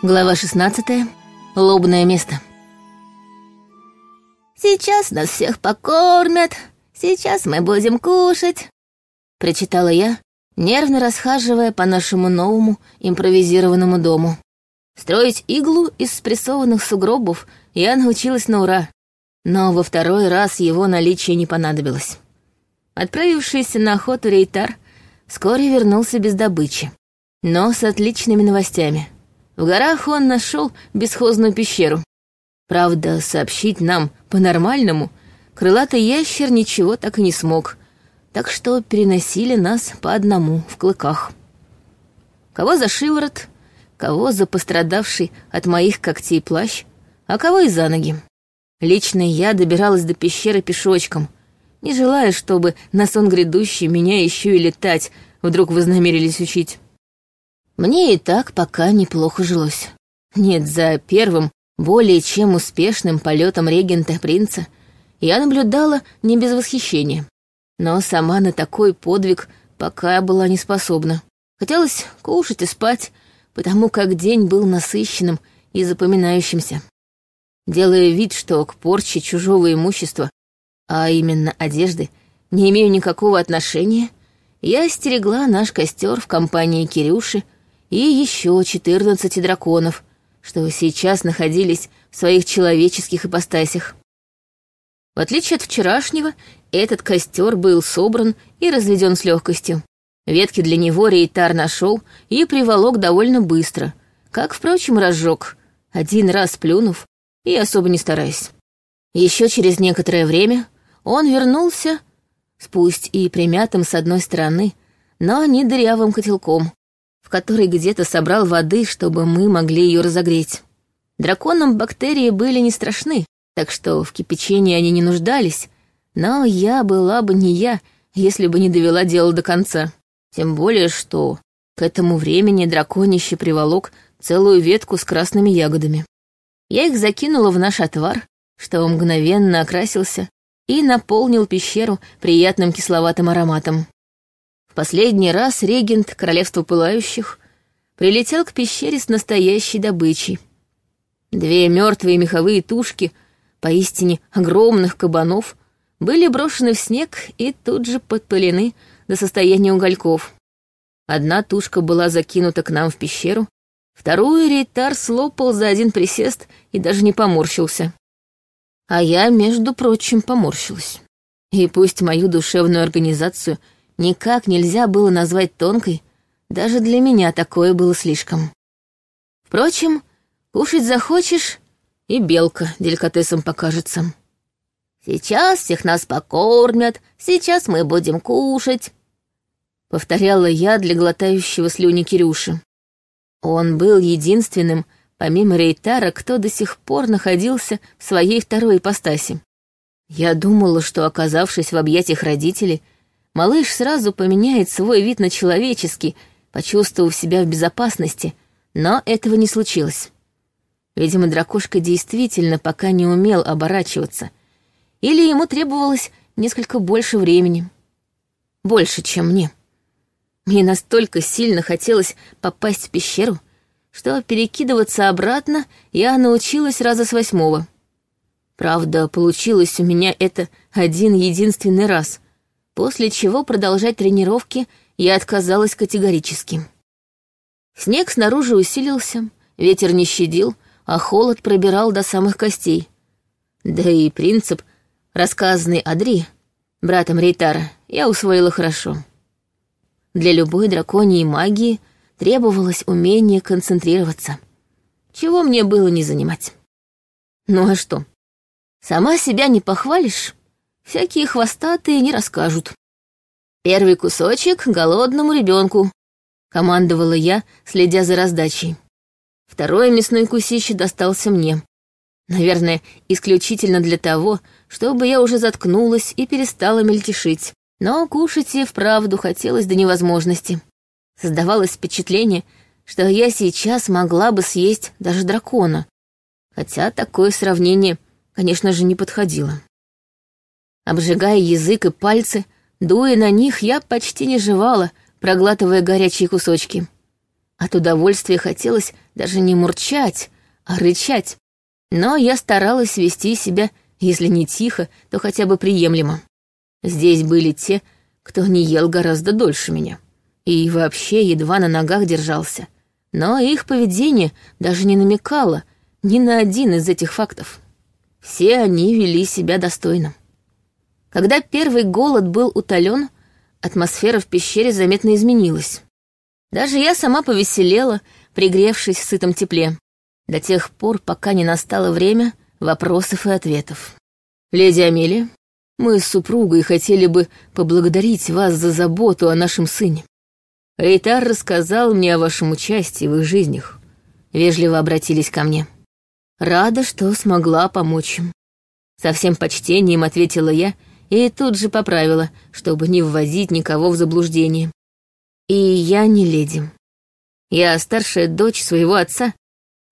Глава 16. Лобное место. «Сейчас нас всех покормят, сейчас мы будем кушать», — прочитала я, нервно расхаживая по нашему новому импровизированному дому. Строить иглу из спрессованных сугробов я научилась на ура, но во второй раз его наличие не понадобилось. Отправившийся на охоту Рейтар вскоре вернулся без добычи, но с отличными новостями. В горах он нашел бесхозную пещеру. Правда, сообщить нам по-нормальному крылатый ящер ничего так и не смог, так что переносили нас по одному в клыках. Кого за шиворот, кого за пострадавший от моих когтей плащ, а кого и за ноги. Лично я добиралась до пещеры пешочком, не желая, чтобы на сон грядущий меня еще и летать вдруг вознамерились учить. Мне и так пока неплохо жилось. Нет, за первым, более чем успешным полетом регента-принца я наблюдала не без восхищения. Но сама на такой подвиг пока была не способна. Хотелось кушать и спать, потому как день был насыщенным и запоминающимся. Делая вид, что к порче чужого имущества а именно одежды, не имею никакого отношения, я стерегла наш костер в компании Кирюши и еще четырнадцати драконов, что сейчас находились в своих человеческих ипостасях. В отличие от вчерашнего, этот костер был собран и разведен с легкостью. Ветки для него Рейтар нашел и приволок довольно быстро, как, впрочем, разжег, один раз плюнув и особо не стараясь. Еще через некоторое время он вернулся с пусть и примятым с одной стороны, но не дырявым котелком, в который где-то собрал воды, чтобы мы могли ее разогреть. Драконам бактерии были не страшны, так что в кипячении они не нуждались, но я была бы не я, если бы не довела дело до конца. Тем более, что к этому времени драконище приволок целую ветку с красными ягодами. Я их закинула в наш отвар, что мгновенно окрасился и наполнил пещеру приятным кисловатым ароматом. Последний раз регент Королевства Пылающих прилетел к пещере с настоящей добычей. Две мертвые меховые тушки, поистине огромных кабанов, были брошены в снег и тут же подпылены до состояния угольков. Одна тушка была закинута к нам в пещеру, вторую Рейтар слопал за один присест и даже не поморщился. А я, между прочим, поморщилась. И пусть мою душевную организацию никак нельзя было назвать тонкой, даже для меня такое было слишком. Впрочем, кушать захочешь, и белка деликатесом покажется. «Сейчас всех нас покормят, сейчас мы будем кушать», — повторяла я для глотающего слюни Кирюши. Он был единственным, помимо Рейтара, кто до сих пор находился в своей второй ипостаси. Я думала, что, оказавшись в объятиях родителей, малыш сразу поменяет свой вид на человеческий, почувствовав себя в безопасности, но этого не случилось. Видимо, дракошка действительно пока не умел оборачиваться, или ему требовалось несколько больше времени. Больше, чем мне. Мне настолько сильно хотелось попасть в пещеру, что перекидываться обратно я научилась раза с восьмого. Правда, получилось у меня это один единственный раз, после чего продолжать тренировки я отказалась категорически. Снег снаружи усилился, ветер не щадил, а холод пробирал до самых костей. Да и принцип, рассказанный Адри, братом Рейтара, я усвоила хорошо. Для любой драконьей магии требовалось умение концентрироваться, чего мне было не занимать. Ну а что? Сама себя не похвалишь, всякие хвостатые не расскажут. Первый кусочек голодному ребенку, командовала я, следя за раздачей. Второй мясной кусище достался мне. Наверное, исключительно для того, чтобы я уже заткнулась и перестала мельтешить. Но кушать и вправду хотелось до невозможности. Создавалось впечатление, что я сейчас могла бы съесть даже дракона, хотя такое сравнение, конечно же, не подходило. Обжигая язык и пальцы, дуя на них, я почти не жевала, проглатывая горячие кусочки. От удовольствия хотелось даже не мурчать, а рычать. Но я старалась вести себя, если не тихо, то хотя бы приемлемо. Здесь были те, кто не ел гораздо дольше меня. И вообще едва на ногах держался. Но их поведение даже не намекало ни на один из этих фактов. Все они вели себя достойно. Когда первый голод был утолен, атмосфера в пещере заметно изменилась. Даже я сама повеселела, пригревшись в сытом тепле, до тех пор, пока не настало время вопросов и ответов. «Леди Амелия, мы с супругой хотели бы поблагодарить вас за заботу о нашем сыне. Рейтар рассказал мне о вашем участии в их жизнях. Вежливо обратились ко мне. Рада, что смогла помочь им. Со всем почтением ответила я и тут же поправила, чтобы не вводить никого в заблуждение. И я не леди. Я старшая дочь своего отца,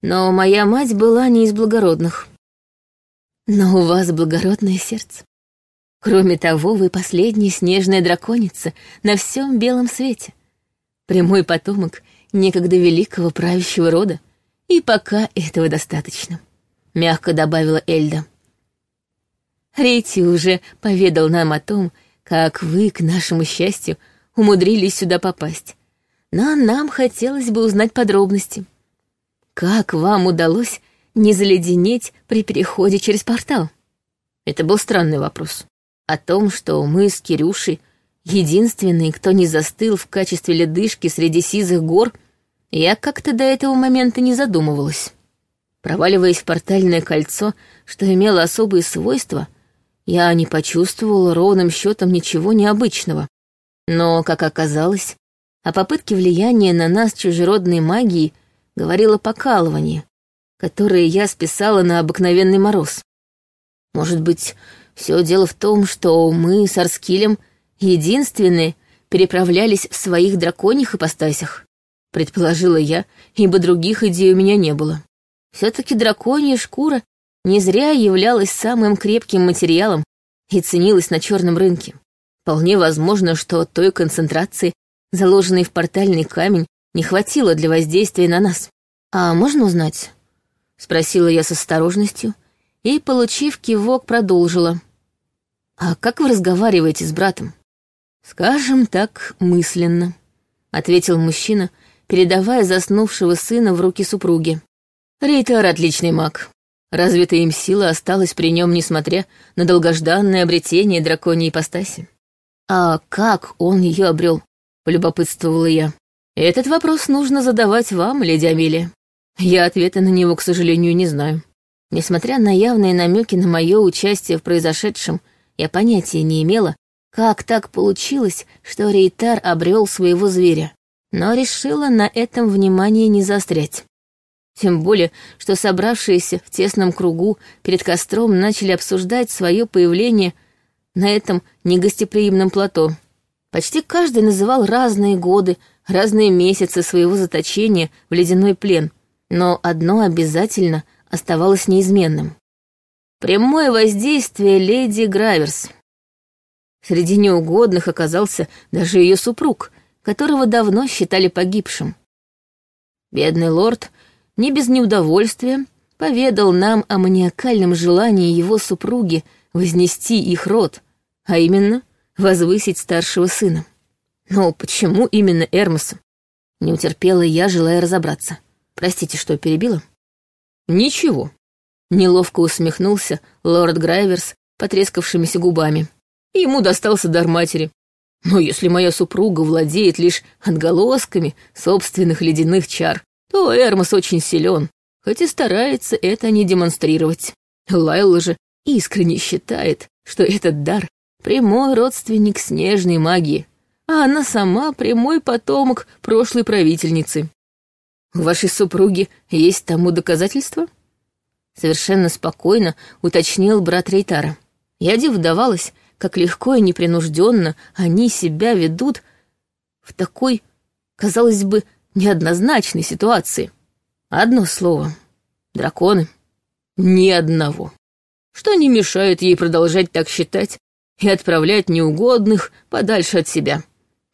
но моя мать была не из благородных. Но у вас благородное сердце. Кроме того, вы последняя снежная драконица на всем белом свете. Прямой потомок некогда великого правящего рода. И пока этого достаточно, — мягко добавила Эльда. Рейти уже поведал нам о том, как вы, к нашему счастью, умудрились сюда попасть. Но нам хотелось бы узнать подробности. Как вам удалось не заледенеть при переходе через портал? Это был странный вопрос. О том, что мы с Кирюшей единственные, кто не застыл в качестве ледышки среди сизых гор — я как-то до этого момента не задумывалась. Проваливаясь в портальное кольцо, что имело особые свойства, я не почувствовала ровным счетом ничего необычного. Но, как оказалось, о попытке влияния на нас чужеродной магии говорило покалывание, которое я списала на обыкновенный мороз. Может быть, все дело в том, что мы с Арскилем единственные переправлялись в своих драконьих ипостасях предположила я, ибо других идей у меня не было. Все-таки драконья шкура не зря являлась самым крепким материалом и ценилась на черном рынке. Вполне возможно, что той концентрации, заложенной в портальный камень, не хватило для воздействия на нас. «А можно узнать?» — спросила я с осторожностью и, получив кивок, продолжила. «А как вы разговариваете с братом?» «Скажем так, мысленно», — ответил мужчина, передавая заснувшего сына в руки супруги. Рейтар — отличный маг. Развитая им сила осталась при нем, несмотря на долгожданное обретение драконьей ипостаси. А как он ее обрел? полюбопытствовала я. Этот вопрос нужно задавать вам, леди Амелия. Я ответа на него, к сожалению, не знаю. Несмотря на явные намеки на мое участие в произошедшем, я понятия не имела, как так получилось, что Рейтар обрел своего зверя но решила на этом внимание не заострять. Тем более, что собравшиеся в тесном кругу перед костром начали обсуждать свое появление на этом негостеприимном плато. Почти каждый называл разные годы, разные месяцы своего заточения в ледяной плен, но одно обязательно оставалось неизменным. Прямое воздействие леди Граверс. Среди неугодных оказался даже ее супруг, которого давно считали погибшим. Бедный лорд не без неудовольствия поведал нам о маниакальном желании его супруги вознести их род, а именно возвысить старшего сына. Но почему именно Эрмоса? Не утерпела я, желая разобраться. Простите, что перебила? Ничего. Неловко усмехнулся лорд Грайверс потрескавшимися губами. Ему достался дар матери. Но если моя супруга владеет лишь отголосками собственных ледяных чар, то Эрмос очень силен, хоть и старается это не демонстрировать. Лайла же искренне считает, что этот дар — прямой родственник снежной магии, а она сама прямой потомок прошлой правительницы. У вашей супруги есть тому доказательства? Совершенно спокойно уточнил брат Рейтара. Я дивдавалась, как легко и непринужденно они себя ведут в такой, казалось бы, неоднозначной ситуации. Одно слово — драконы. Ни одного. Что не мешает ей продолжать так считать и отправлять неугодных подальше от себя.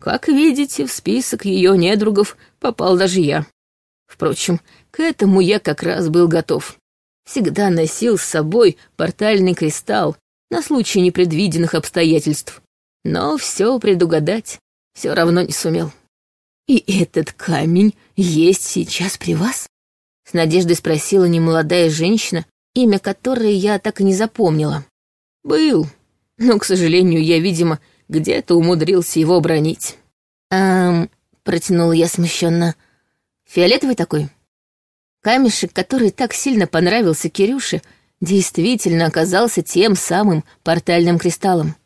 Как видите, в список ее недругов попал даже я. Впрочем, к этому я как раз был готов. Всегда носил с собой портальный кристалл на случай непредвиденных обстоятельств. Но все предугадать все равно не сумел. «И этот камень есть сейчас при вас?» С надеждой спросила немолодая женщина, имя которой я так и не запомнила. «Был, но, к сожалению, я, видимо, где-то умудрился его обронить». «Эм...» — протянула я смущенно. «Фиолетовый такой?» Камешек, который так сильно понравился Кирюше, действительно оказался тем самым портальным кристаллом.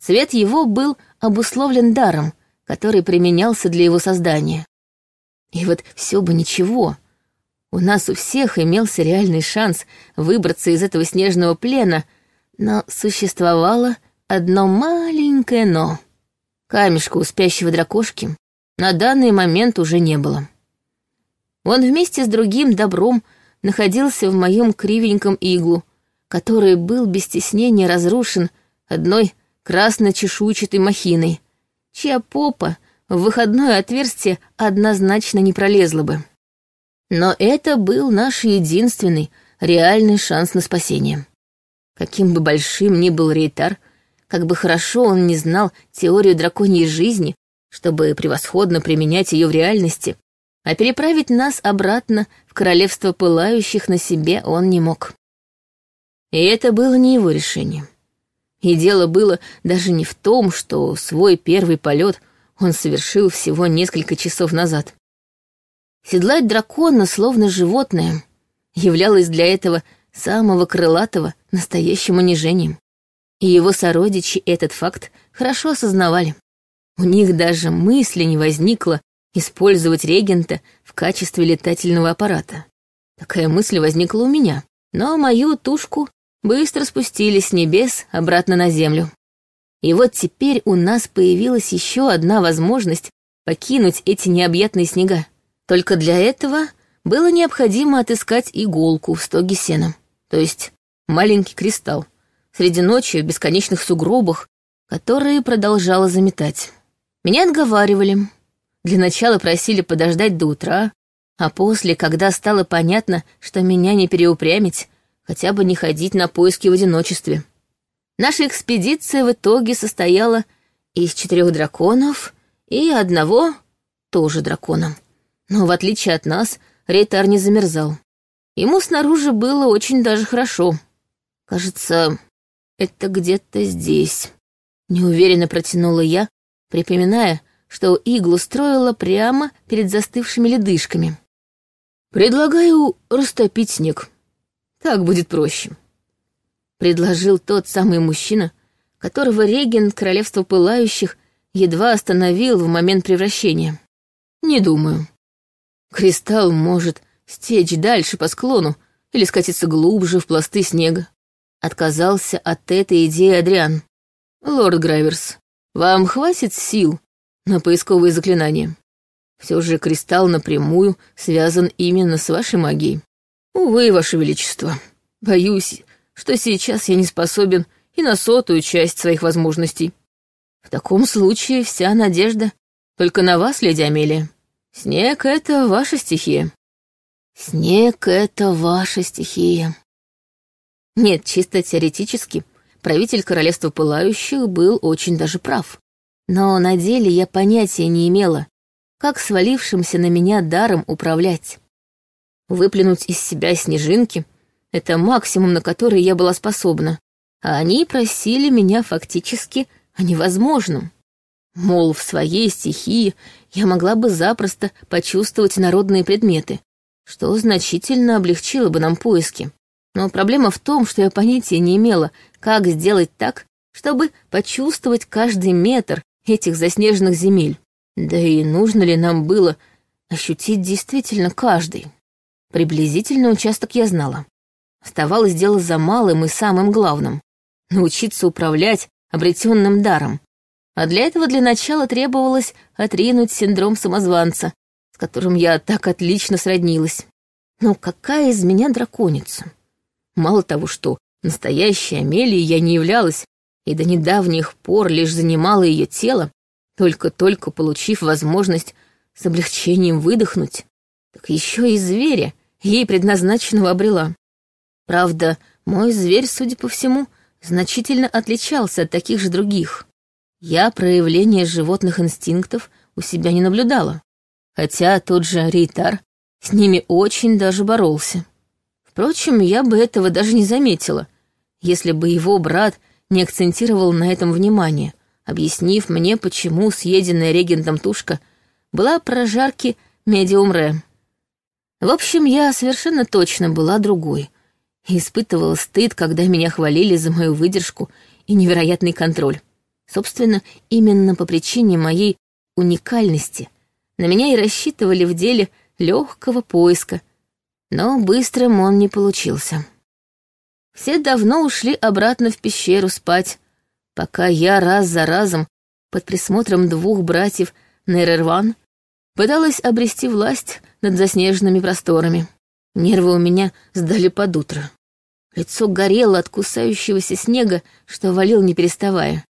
Цвет его был обусловлен даром, который применялся для его создания. И вот все бы ничего. У нас у всех имелся реальный шанс выбраться из этого снежного плена, но существовало одно маленькое «но». Камешка у спящего дракошки на данный момент уже не было. Он вместе с другим добром находился в моем кривеньком иглу, который был без стеснения разрушен одной красно-чешуйчатой махиной, чья попа в выходное отверстие однозначно не пролезла бы. Но это был наш единственный реальный шанс на спасение. Каким бы большим ни был Рейтар, как бы хорошо он не знал теорию драконьей жизни, чтобы превосходно применять ее в реальности, а переправить нас обратно в королевство пылающих на себе он не мог. И это было не его решение. И дело было даже не в том, что свой первый полет он совершил всего несколько часов назад. Седлать дракона, словно животное, являлось для этого самого крылатого настоящим унижением. И его сородичи этот факт хорошо осознавали. У них даже мысли не возникло использовать регента в качестве летательного аппарата. Такая мысль возникла у меня, но мою тушку быстро спустили с небес обратно на землю. И вот теперь у нас появилась еще одна возможность покинуть эти необъятные снега. Только для этого было необходимо отыскать иголку в стоге сена, то есть маленький кристалл, среди ночи в бесконечных сугробах, которые продолжала заметать. Меня отговаривали. Для начала просили подождать до утра, а после, когда стало понятно, что меня не переупрямить, хотя бы не ходить на поиски в одиночестве. Наша экспедиция в итоге состояла из четырех драконов и одного тоже дракона. Но в отличие от нас, Рейтар не замерзал. Ему снаружи было очень даже хорошо. Кажется, это где-то здесь. Неуверенно протянула я, припоминая, что иглу строила прямо перед застывшими ледышками. «Предлагаю растопить снег. Так будет проще», предложил тот самый мужчина, которого регент Королевства Пылающих едва остановил в момент превращения. Не думаю. Кристалл может стечь дальше по склону или скатиться глубже в пласты снега. Отказался от этой идеи Адриан. Лорд Грайверс, вам хватит сил на поисковые заклинания? Все же кристалл напрямую связан именно с вашей магией. Увы, ваше величество, боюсь, что сейчас я не способен и на сотую часть своих возможностей. В таком случае вся надежда только на вас, леди Амелия. Снег — это ваша стихия. Снег — это ваша стихия. Нет, чисто теоретически, правитель Королевства Пылающих был очень даже прав. Но на деле я понятия не имела, как свалившимся на меня даром управлять. Выплюнуть из себя снежинки — это максимум, на который я была способна. А они просили меня фактически о невозможном. Мол, в своей стихии я могла бы запросто почувствовать народные предметы, что значительно облегчило бы нам поиски. Но проблема в том, что я понятия не имела, как сделать так, чтобы почувствовать каждый метр этих заснеженных земель. Да и нужно ли нам было ощутить действительно каждый? Приблизительный участок я знала. Оставалось дело за малым и самым главным — научиться управлять обретенным даром. А для этого для начала требовалось отринуть синдром самозванца, с которым я так отлично сроднилась. Но какая из меня драконица? Мало того, что настоящей Амелией я не являлась, и до недавних пор лишь занимала ее тело, только-только получив возможность с облегчением выдохнуть, так еще и зверя, ей предназначенного обрела. Правда, мой зверь, судя по всему, значительно отличался от таких же других. Я проявление животных инстинктов у себя не наблюдала, хотя тот же Рейтар с ними очень даже боролся. Впрочем, я бы этого даже не заметила, если бы его брат не акцентировал на этом внимание, объяснив мне, почему съеденная регентом тушка была прожарки медиум ре. В общем, я совершенно точно была другой и испытывала стыд, когда меня хвалили за мою выдержку и невероятный контроль. Собственно, именно по причине моей уникальности на меня и рассчитывали в деле легкого поиска, но быстрым он не получился. Все давно ушли обратно в пещеру спать, пока я раз за разом под присмотром двух братьев Нейрерван пыталась обрести власть над заснеженными просторами. Нервы у меня сдали под утро. Лицо горело от кусающегося снега, что валил не переставая.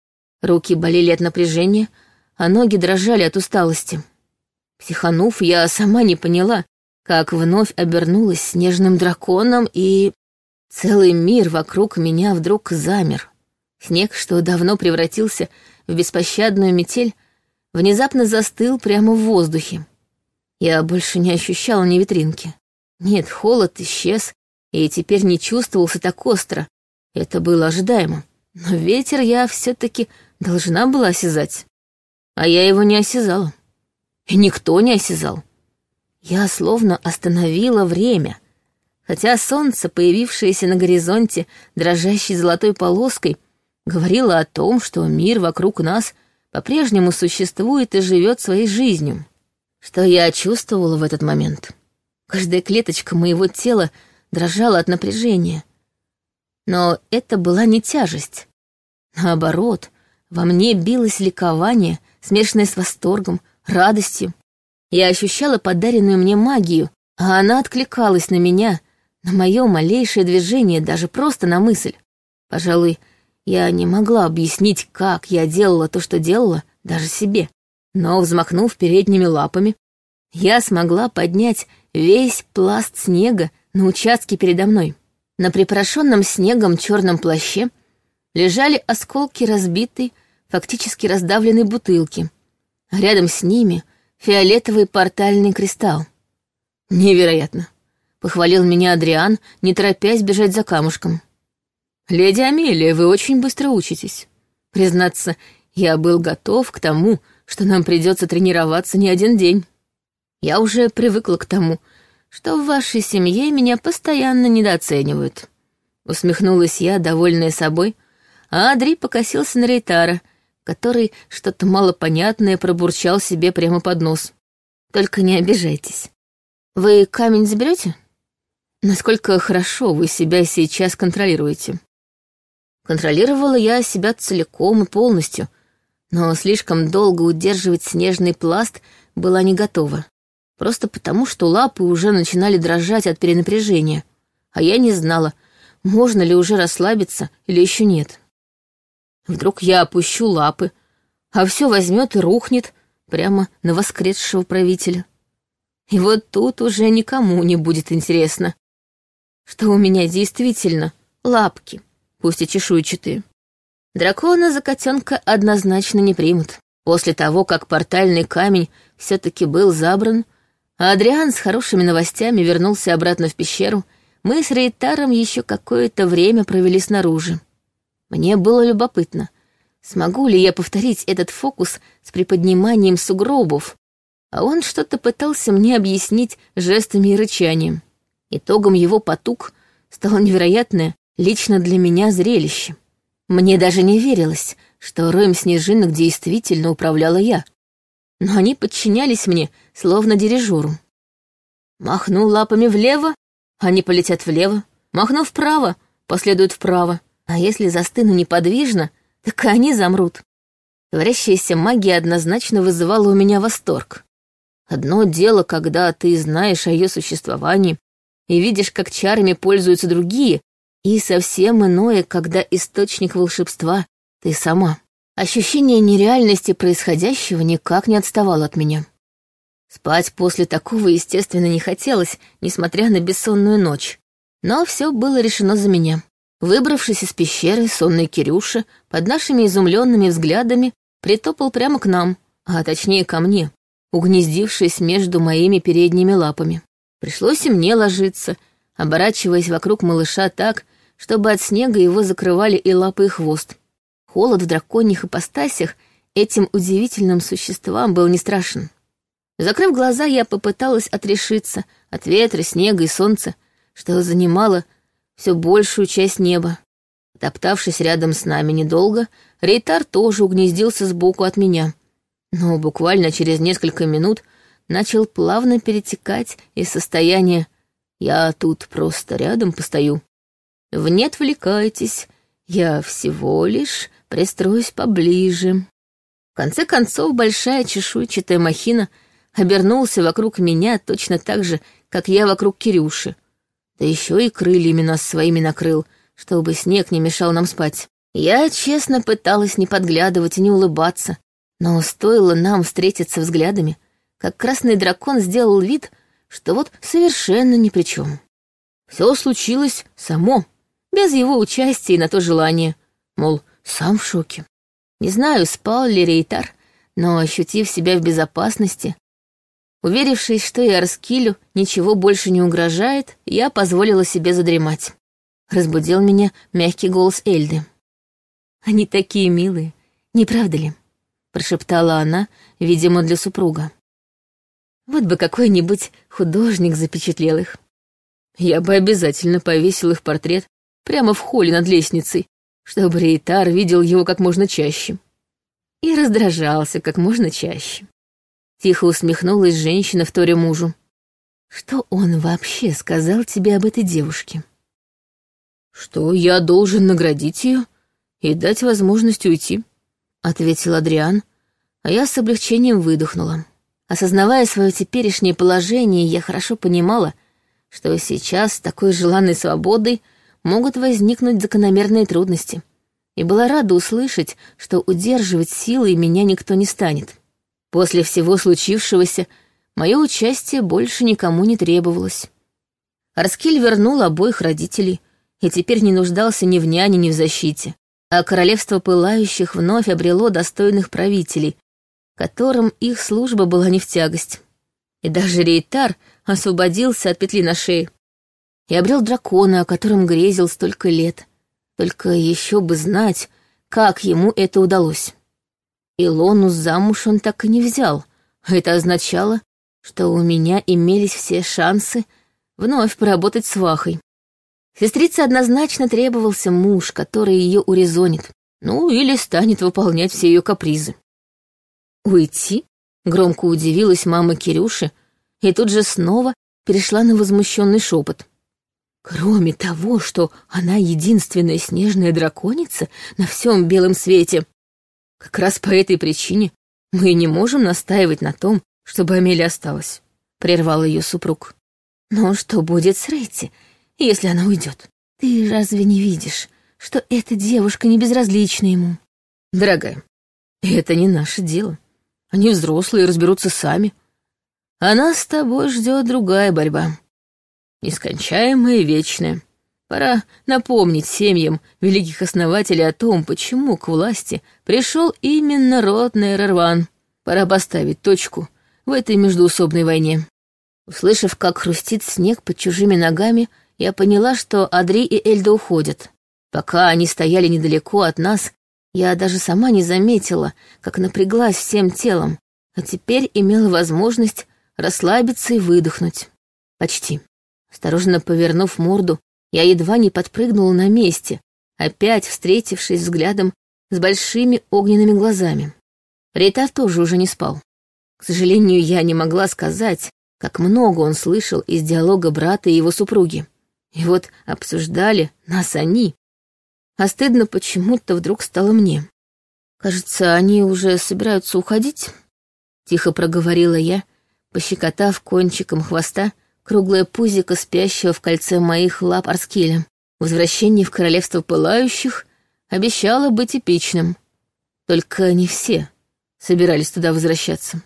Руки болели от напряжения, а ноги дрожали от усталости. Психанув, я сама не поняла, как вновь обернулась снежным драконом, и целый мир вокруг меня вдруг замер. Снег, что давно превратился в беспощадную метель, внезапно застыл прямо в воздухе. Я больше не ощущала ни ветринки. Нет, холод исчез, и теперь не чувствовался так остро. Это было ожидаемо. Но ветер я все таки должна была осязать. А я его не осязала. И никто не осязал. Я словно остановила время, хотя солнце, появившееся на горизонте дрожащей золотой полоской, говорило о том, что мир вокруг нас по-прежнему существует и живет своей жизнью. Что я чувствовала в этот момент? Каждая клеточка моего тела дрожала от напряжения. Но это была не тяжесть. Наоборот, во мне билось ликование, смешанное с восторгом, радостью. Я ощущала подаренную мне магию, а она откликалась на меня, на мое малейшее движение, даже просто на мысль. Пожалуй, я не могла объяснить, как я делала то, что делала, даже себе. Но, взмахнув передними лапами, я смогла поднять весь пласт снега на участке передо мной. На припорошенном снегом черном плаще лежали осколки разбитой, фактически раздавленной бутылки, рядом с ними фиолетовый портальный кристалл. Невероятно. Похвалил меня Адриан, не торопясь бежать за камушком. «Леди Амелия, вы очень быстро учитесь. Признаться, я был готов к тому, что нам придется тренироваться не один день. Я уже привыкла к тому, что в вашей семье меня постоянно недооценивают». Усмехнулась я, довольная собой, а Адри покосился на Рейтара — который что-то малопонятное пробурчал себе прямо под нос. «Только не обижайтесь. Вы камень заберете? Насколько хорошо вы себя сейчас контролируете?» Контролировала я себя целиком и полностью, но слишком долго удерживать снежный пласт была не готова. Просто потому, что лапы уже начинали дрожать от перенапряжения, а я не знала, можно ли уже расслабиться или еще нет. Вдруг я опущу лапы, а все возьмет и рухнет прямо на воскресшего правителя. И вот тут уже никому не будет интересно, что у меня действительно лапки, пусть и чешуйчатые. Дракона за котенка однозначно не примут. После того, как портальный камень все-таки был забран, а Адриан с хорошими новостями вернулся обратно в пещеру, мы с Рейтаром еще какое-то время провели снаружи. Мне было любопытно, смогу ли я повторить этот фокус с приподниманием сугробов, а он что-то пытался мне объяснить жестами и рычанием. Итогом его потуг стало невероятное лично для меня зрелище. Мне даже не верилось, что роем снежинок действительно управляла я. Но они подчинялись мне, словно дирижеру. Махну лапами влево, они полетят влево. Махну вправо, последуют вправо. А если застыну неподвижно, так и они замрут. Говорящаяся магия однозначно вызывала у меня восторг. Одно дело, когда ты знаешь о ее существовании и видишь, как чарами пользуются другие, и совсем иное, когда источник волшебства — ты сама. Ощущение нереальности происходящего никак не отставало от меня. Спать после такого, естественно, не хотелось, несмотря на бессонную ночь. Но все было решено за меня. Выбравшись из пещеры, сонный Кирюша под нашими изумленными взглядами притопал прямо к нам, а точнее ко мне, угнездившись между моими передними лапами. Пришлось и мне ложиться, оборачиваясь вокруг малыша так, чтобы от снега его закрывали и лапы, и хвост. Холод в драконьих ипостасях этим удивительным существам был не страшен. Закрыв глаза, я попыталась отрешиться от ветра, снега и солнца, что занимало все большую часть неба. Топтавшись рядом с нами недолго, Рейтар тоже угнездился сбоку от меня, но буквально через несколько минут начал плавно перетекать из состояния «я тут просто рядом постою». В «не отвлекайтесь, я всего лишь пристроюсь поближе». В конце концов, большая чешуйчатая махина — обернулся вокруг меня точно так же, как я вокруг Кирюши. Да еще и крыльями нас своими накрыл, чтобы снег не мешал нам спать. Я честно пыталась не подглядывать и не улыбаться, но стоило нам встретиться взглядами, как красный дракон сделал вид, что вот совершенно ни при чем. Все случилось само, без его участия и на то желание, мол, сам в шоке. Не знаю, спал ли Рейтар, но, ощутив себя в безопасности, Уверившись, что и Арскилю ничего больше не угрожает, я позволила себе задремать. Разбудил меня мягкий голос Эльды. «Они такие милые, не правда ли?» — прошептала она, видимо, для супруга. «Вот бы какой-нибудь художник запечатлел их. Я бы обязательно повесил их портрет прямо в холле над лестницей, чтобы Рейтар видел его как можно чаще. И раздражался как можно чаще. Тихо усмехнулась женщина в торе мужу. Что он вообще сказал тебе об этой девушке? Что я должен наградить ее и дать возможность уйти, ответил Адриан, а я с облегчением выдохнула. Осознавая свое теперешнее положение, я хорошо понимала, что сейчас с такой желанной свободой могут возникнуть закономерные трудности, и была рада услышать, что удерживать силой меня никто не станет. После всего случившегося мое участие больше никому не требовалось. Арскиль вернул обоих родителей и теперь не нуждался ни в няне, ни в защите, а королевство пылающих вновь обрело достойных правителей, которым их служба была не в тягость. И даже Рейтар освободился от петли на шее и обрел дракона, о котором грезил столько лет. Только еще бы знать, как ему это удалось. Илону замуж он так и не взял. Это означало, что у меня имелись все шансы вновь поработать с Вахой. Сестрице однозначно требовался муж, который ее урезонит, ну или станет выполнять все ее капризы. «Уйти?» — громко удивилась мама Кирюши, и тут же снова перешла на возмущенный шепот. Кроме того, что она единственная снежная драконица на всем белом свете, как раз по этой причине мы не можем настаивать на том, чтобы Амелия осталась», — прервал ее супруг. «Но что будет с Рейти, если она уйдет? Ты разве не видишь, что эта девушка не безразлична ему?» «Дорогая, это не наше дело. Они взрослые, разберутся сами. А нас с тобой ждет другая борьба. Нескончаемая и вечная. Пора напомнить семьям великих основателей о том, почему к власти пришел именно род Нейрерван. Пора поставить точку в этой междуусобной войне. Услышав, как хрустит снег под чужими ногами, я поняла, что Адри и Эльда уходят. Пока они стояли недалеко от нас, я даже сама не заметила, как напряглась всем телом, а теперь имела возможность расслабиться и выдохнуть. Почти. Осторожно повернув морду, я едва не подпрыгнула на месте, опять встретившись взглядом с большими огненными глазами. Рейтар тоже уже не спал. К сожалению, я не могла сказать, как много он слышал из диалога брата и его супруги. И вот обсуждали нас они. А стыдно почему-то вдруг стало мне. Кажется, они уже собираются уходить, тихо проговорила я, пощекотав кончиком хвоста круглое пузико спящего в кольце моих лап Арскеля. Возвращение в королевство пылающих обещало быть эпичным. Только не все собирались туда возвращаться.